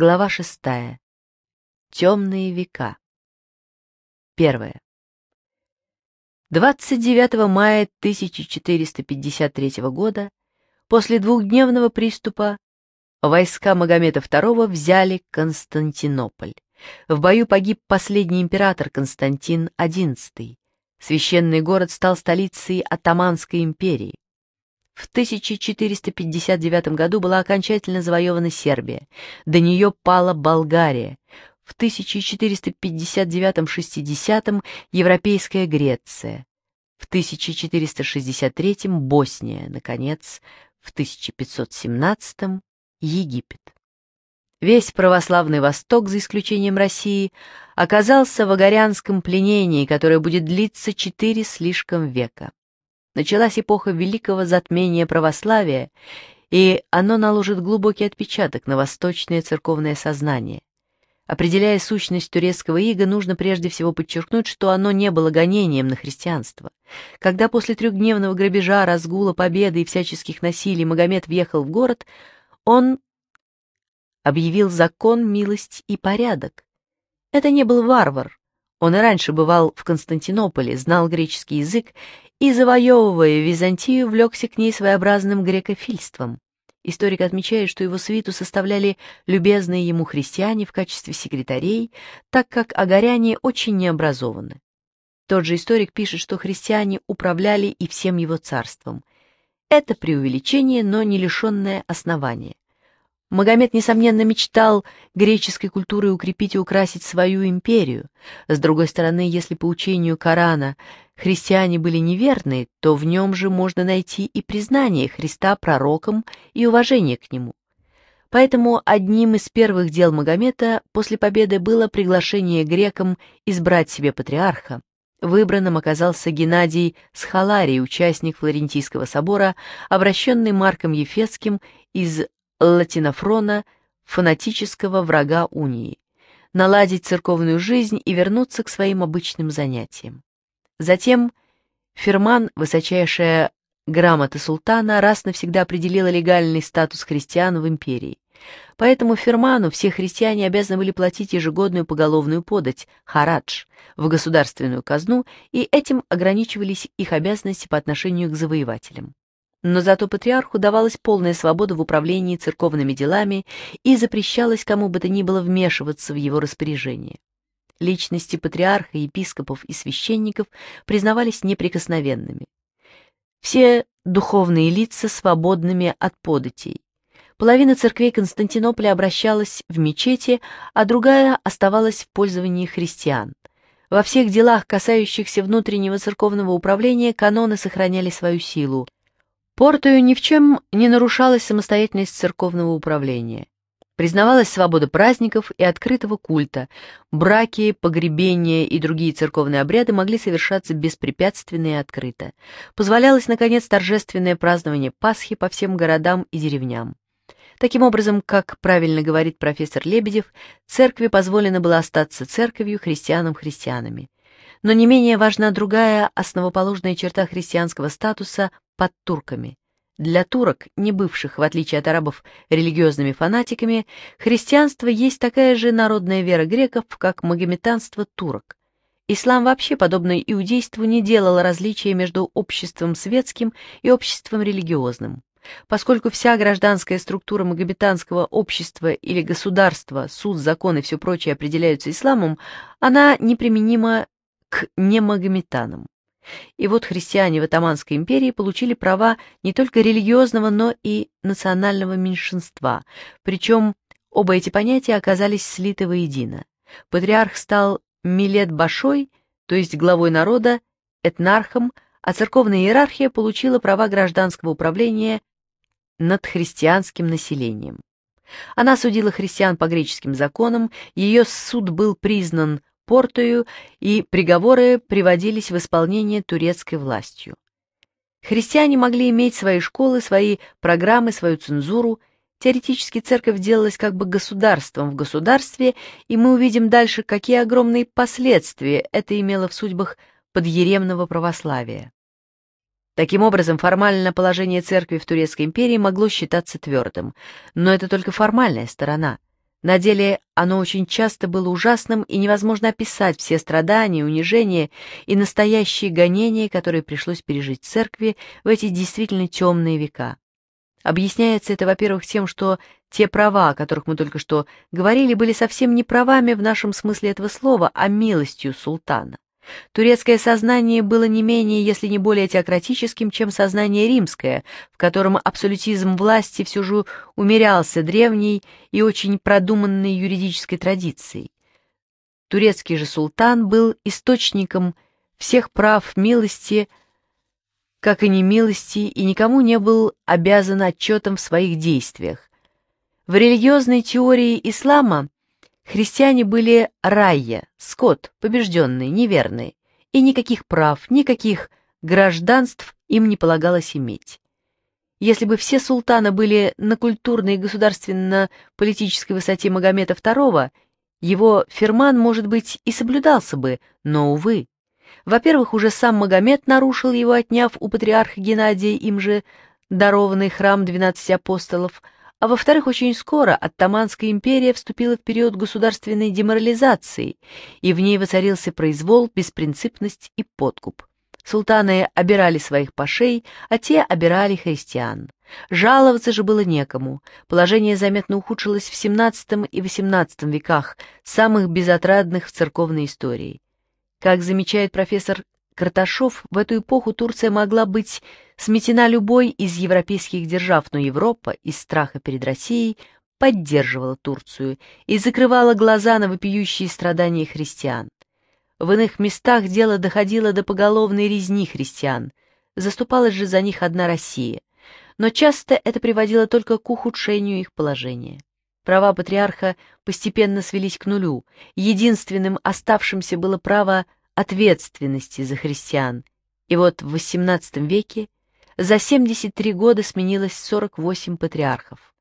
Глава шестая. Темные века. Первое. 29 мая 1453 года, после двухдневного приступа, войска Магомета II взяли Константинополь. В бою погиб последний император Константин XI. Священный город стал столицей Оттоманской империи. В 1459 году была окончательно завоевана Сербия, до нее пала Болгария, в 1459-60 Европейская Греция, в 1463 Босния, наконец, в 1517 Египет. Весь православный Восток, за исключением России, оказался в огорянском пленении, которое будет длиться четыре слишком века. Началась эпоха великого затмения православия, и оно наложит глубокий отпечаток на восточное церковное сознание. Определяя сущность турецкого ига, нужно прежде всего подчеркнуть, что оно не было гонением на христианство. Когда после трехдневного грабежа, разгула, победы и всяческих насилий Магомед въехал в город, он объявил закон, милость и порядок. Это не был варвар, он и раньше бывал в Константинополе, знал греческий язык и, завоевывая Византию, влекся к ней своеобразным грекофильством. Историк отмечает, что его свиту составляли любезные ему христиане в качестве секретарей, так как агаряне очень необразованы. Тот же историк пишет, что христиане управляли и всем его царством. Это преувеличение, но не лишенное основания. Магомед, несомненно, мечтал греческой культурой укрепить и украсить свою империю. С другой стороны, если по учению Корана христиане были неверны, то в нем же можно найти и признание Христа пророком и уважение к нему. Поэтому одним из первых дел Магомета после победы было приглашение грекам избрать себе патриарха. Выбранным оказался Геннадий Схаларий, участник Флорентийского собора, обращенный Марком Ефесским из Латинофрона, фанатического врага унии, наладить церковную жизнь и вернуться к своим обычным занятиям. Затем Ферман, высочайшая грамота султана, раз навсегда определила легальный статус христиан в империи. Поэтому Ферману все христиане обязаны были платить ежегодную поголовную подать, харадж, в государственную казну, и этим ограничивались их обязанности по отношению к завоевателям. Но зато патриарху давалась полная свобода в управлении церковными делами и запрещалось кому бы то ни было вмешиваться в его распоряжение. Личности патриарха, епископов и священников признавались неприкосновенными. Все духовные лица свободными от податей. Половина церквей Константинополя обращалась в мечети, а другая оставалась в пользовании христиан. Во всех делах, касающихся внутреннего церковного управления, каноны сохраняли свою силу – Портою ни в чем не нарушалась самостоятельность церковного управления. Признавалась свобода праздников и открытого культа. Браки, погребения и другие церковные обряды могли совершаться беспрепятственно и открыто. Позволялось, наконец, торжественное празднование Пасхи по всем городам и деревням. Таким образом, как правильно говорит профессор Лебедев, церкви позволено было остаться церковью, христианам христианами но не менее важна другая основоположная черта христианского статуса под турками. Для турок, не бывших, в отличие от арабов, религиозными фанатиками, христианство есть такая же народная вера греков, как магометанство турок. Ислам вообще, подобно иудейству, не делал различия между обществом светским и обществом религиозным. Поскольку вся гражданская структура магометанского общества или государства, суд, закон и все прочее определяются исламом, она неприменима к немагометанам. И вот христиане в Отаманской империи получили права не только религиозного, но и национального меньшинства, причем оба эти понятия оказались слиты воедино. Патриарх стал Милет Башой, то есть главой народа, этнархом, а церковная иерархия получила права гражданского управления над христианским населением. Она судила христиан по греческим законам, ее суд был признан портою, и приговоры приводились в исполнение турецкой властью. Христиане могли иметь свои школы, свои программы, свою цензуру. Теоретически церковь делалась как бы государством в государстве, и мы увидим дальше, какие огромные последствия это имело в судьбах подъеремного православия. Таким образом, формально положение церкви в Турецкой империи могло считаться твердым, но это только формальная сторона – на деле оно очень часто было ужасным, и невозможно описать все страдания, унижения и настоящие гонения, которые пришлось пережить церкви в эти действительно темные века. Объясняется это, во-первых, тем, что те права, о которых мы только что говорили, были совсем не правами в нашем смысле этого слова, а милостью султана. Турецкое сознание было не менее, если не более теократическим, чем сознание римское, в котором абсолютизм власти все же умерялся древней и очень продуманной юридической традицией. Турецкий же султан был источником всех прав милости, как и немилости, и никому не был обязан отчетом в своих действиях. В религиозной теории ислама Христиане были райя, скот, побежденные, неверные, и никаких прав, никаких гражданств им не полагалось иметь. Если бы все султаны были на культурной и государственно-политической высоте Магомета II, его ферман, может быть, и соблюдался бы, но, увы. Во-первых, уже сам Магомед нарушил его, отняв у патриарха Геннадия им же дарованный храм двенадцати апостолов – а во-вторых, очень скоро Оттоманская империя вступила в период государственной деморализации, и в ней воцарился произвол, беспринципность и подкуп. Султаны обирали своих пашей, а те обирали христиан. Жаловаться же было некому. Положение заметно ухудшилось в XVII и XVIII веках, самых безотрадных в церковной истории. Как замечает профессор Карташов, в эту эпоху Турция могла быть сметена любой из европейских держав, но Европа из страха перед Россией поддерживала Турцию и закрывала глаза на вопиющие страдания христиан. В иных местах дело доходило до поголовной резни христиан, заступалась же за них одна Россия, но часто это приводило только к ухудшению их положения. Права патриарха постепенно свелись к нулю, единственным оставшимся было право ответственности за христиан, и вот в XVIII веке за 73 года сменилось 48 патриархов.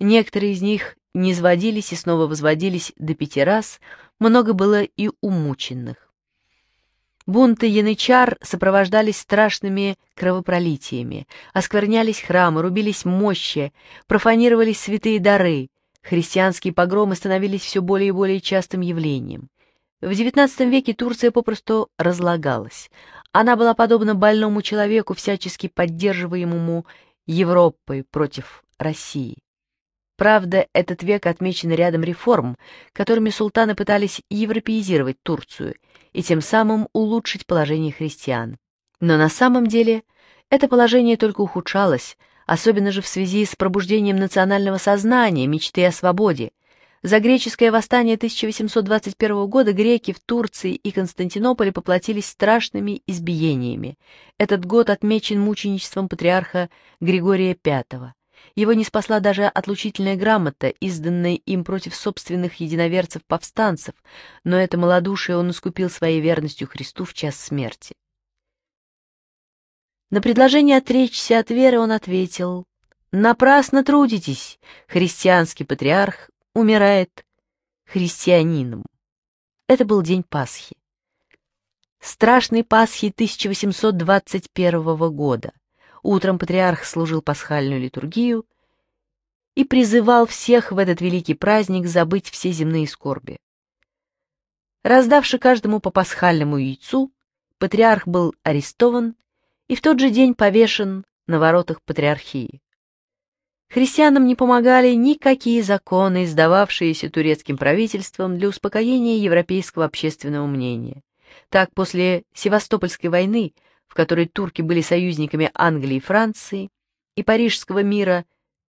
Некоторые из них не сводились и снова возводились до пяти раз, много было и умученных. Бунты янычар сопровождались страшными кровопролитиями, осквернялись храмы, рубились мощи, профанировались святые дары, христианские погромы становились все более и более частым явлением. В XIX веке Турция попросту разлагалась. Она была подобна больному человеку, всячески поддерживаемому Европой против России. Правда, этот век отмечен рядом реформ, которыми султаны пытались европеизировать Турцию и тем самым улучшить положение христиан. Но на самом деле это положение только ухудшалось, особенно же в связи с пробуждением национального сознания, мечты о свободе, за греческое восстание 1821 года греки в Турции и Константинополе поплатились страшными избиениями. Этот год отмечен мученичеством патриарха Григория V. Его не спасла даже отлучительная грамота, изданная им против собственных единоверцев-повстанцев, но это малодушие он искупил своей верностью Христу в час смерти. На предложение отречься от веры он ответил «Напрасно трудитесь!» Христианский патриарх умирает христианином. Это был день Пасхи. страшный Пасхи 1821 года. Утром патриарх служил пасхальную литургию и призывал всех в этот великий праздник забыть все земные скорби. Раздавши каждому по пасхальному яйцу, патриарх был арестован и в тот же день повешен на воротах патриархии. Христианам не помогали никакие законы, издававшиеся турецким правительством для успокоения европейского общественного мнения. Так, после Севастопольской войны, в которой турки были союзниками Англии и Франции, и Парижского мира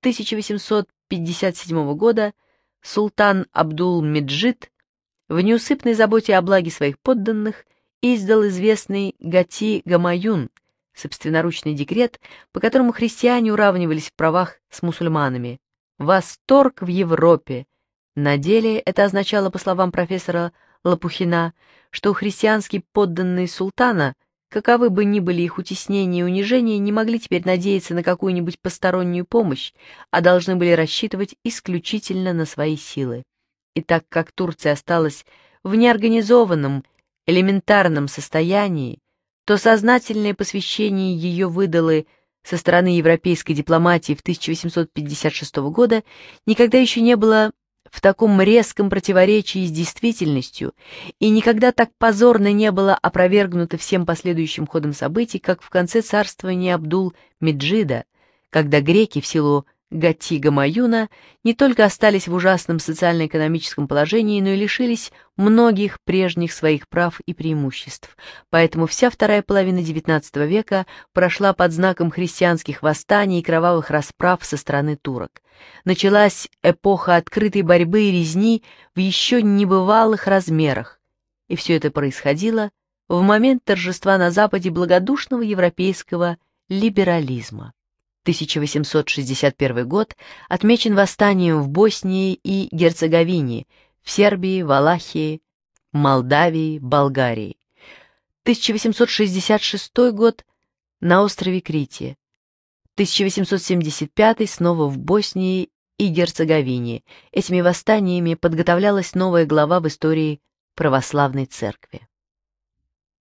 1857 года, султан Абдул-Меджид в неусыпной заботе о благе своих подданных издал известный Гати Гамаюн собственноручный декрет, по которому христиане уравнивались в правах с мусульманами. Восторг в Европе! На деле это означало, по словам профессора Лопухина, что христианские подданные султана, каковы бы ни были их утеснения и унижения, не могли теперь надеяться на какую-нибудь постороннюю помощь, а должны были рассчитывать исключительно на свои силы. И так как Турция осталась в неорганизованном, элементарном состоянии, то сознательное посвящение ее выдалы со стороны европейской дипломатии в 1856 года никогда еще не было в таком резком противоречии с действительностью и никогда так позорно не было опровергнуто всем последующим ходом событий, как в конце царствования Абдул-Меджида, когда греки в силу Гатига Маюна не только остались в ужасном социально-экономическом положении, но и лишились многих прежних своих прав и преимуществ. Поэтому вся вторая половина XIX века прошла под знаком христианских восстаний и кровавых расправ со стороны турок. Началась эпоха открытой борьбы и резни в еще небывалых размерах. И все это происходило в момент торжества на Западе благодушного европейского либерализма. 1861 год отмечен восстанием в Боснии и Герцеговине, в Сербии, Валахии, Молдавии, Болгарии. 1866 год на острове Крите. 1875 снова в Боснии и Герцеговине. Этими восстаниями подготовлялась новая глава в истории православной церкви.